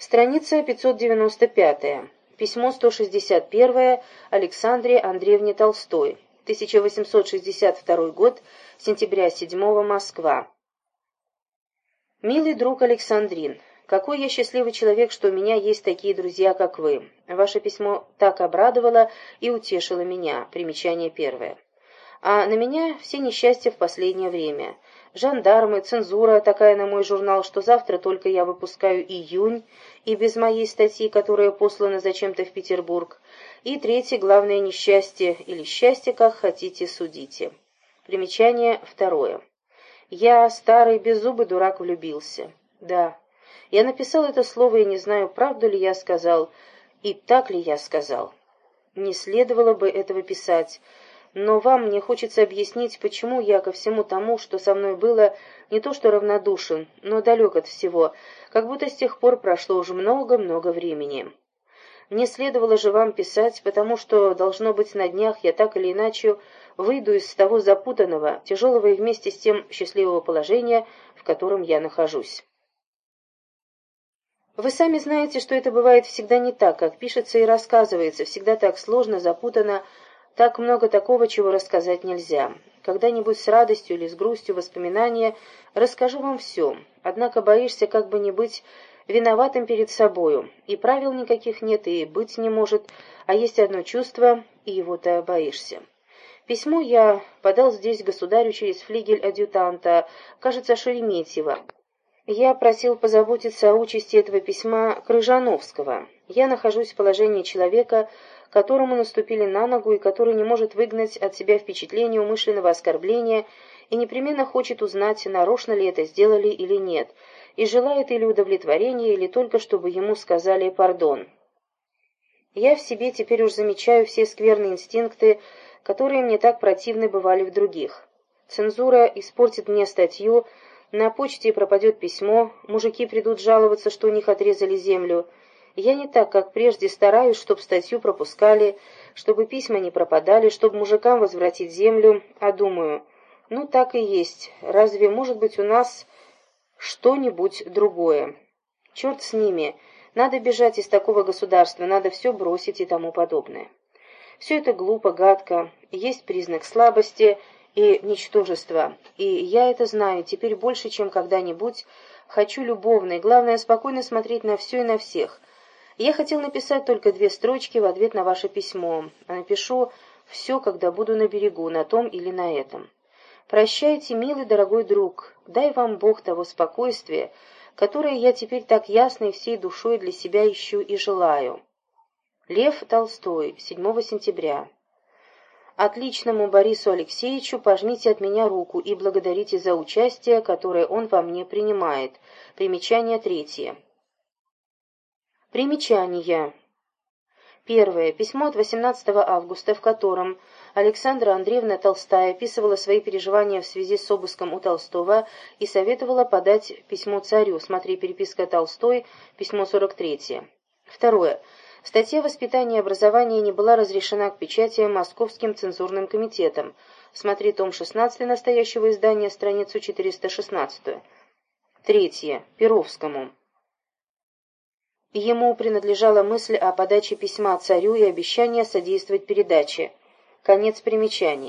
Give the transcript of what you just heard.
Страница 595. Письмо 161 Александре Андреевне Толстой. 1862 год, сентября 7 Москва. Милый друг Александрин, какой я счастливый человек, что у меня есть такие друзья, как вы. Ваше письмо так обрадовало и утешило меня. Примечание первое. А на меня все несчастья в последнее время жандармы, цензура такая на мой журнал, что завтра только я выпускаю июнь, и без моей статьи, которая послана зачем-то в Петербург. И третье, главное несчастье, или счастье, как хотите, судите. Примечание второе. Я, старый беззубый дурак, влюбился. Да, я написал это слово и не знаю, правду ли я сказал, и так ли я сказал. Не следовало бы этого писать, но вам мне хочется объяснить, почему я ко всему тому, что со мной было, не то что равнодушен, но далек от всего, как будто с тех пор прошло уже много-много времени. Мне следовало же вам писать, потому что, должно быть, на днях я так или иначе выйду из того запутанного, тяжелого и вместе с тем счастливого положения, в котором я нахожусь. Вы сами знаете, что это бывает всегда не так, как пишется и рассказывается, всегда так сложно, запутанно, так много такого, чего рассказать нельзя. Когда-нибудь с радостью или с грустью воспоминания расскажу вам все. Однако боишься как бы не быть виноватым перед собою. И правил никаких нет, и быть не может, а есть одно чувство, и его-то боишься. Письмо я подал здесь государю через флигель адъютанта, кажется, Шереметьева. Я просил позаботиться о участи этого письма Крыжановского. Я нахожусь в положении человека, которому наступили на ногу и который не может выгнать от себя впечатление умышленного оскорбления и непременно хочет узнать, нарочно ли это сделали или нет, и желает или удовлетворения, или только чтобы ему сказали «пардон». Я в себе теперь уж замечаю все скверные инстинкты, которые мне так противны бывали в других. Цензура испортит мне статью, на почте пропадет письмо, мужики придут жаловаться, что у них отрезали землю — я не так, как прежде, стараюсь, чтобы статью пропускали, чтобы письма не пропадали, чтобы мужикам возвратить землю, а думаю, ну так и есть, разве может быть у нас что-нибудь другое? Черт с ними, надо бежать из такого государства, надо все бросить и тому подобное. Все это глупо, гадко, есть признак слабости и ничтожества, и я это знаю. Теперь больше, чем когда-нибудь, хочу любовно и, главное, спокойно смотреть на все и на всех, я хотел написать только две строчки в ответ на ваше письмо. Напишу все, когда буду на берегу, на том или на этом. Прощайте, милый дорогой друг, дай вам Бог того спокойствия, которое я теперь так ясно и всей душой для себя ищу и желаю. Лев Толстой, 7 сентября. Отличному Борису Алексеевичу пожмите от меня руку и благодарите за участие, которое он во мне принимает. Примечание третье. Примечания. Первое. Письмо от 18 августа, в котором Александра Андреевна Толстая описывала свои переживания в связи с обыском у Толстого и советовала подать письмо царю. Смотри переписка Толстой, письмо 43. Второе. Статья «Воспитание и образование» не была разрешена к печати Московским цензурным комитетом. Смотри том 16 настоящего издания, страницу 416. Третье. Перовскому. Ему принадлежала мысль о подаче письма царю и обещание содействовать передаче. Конец примечаний.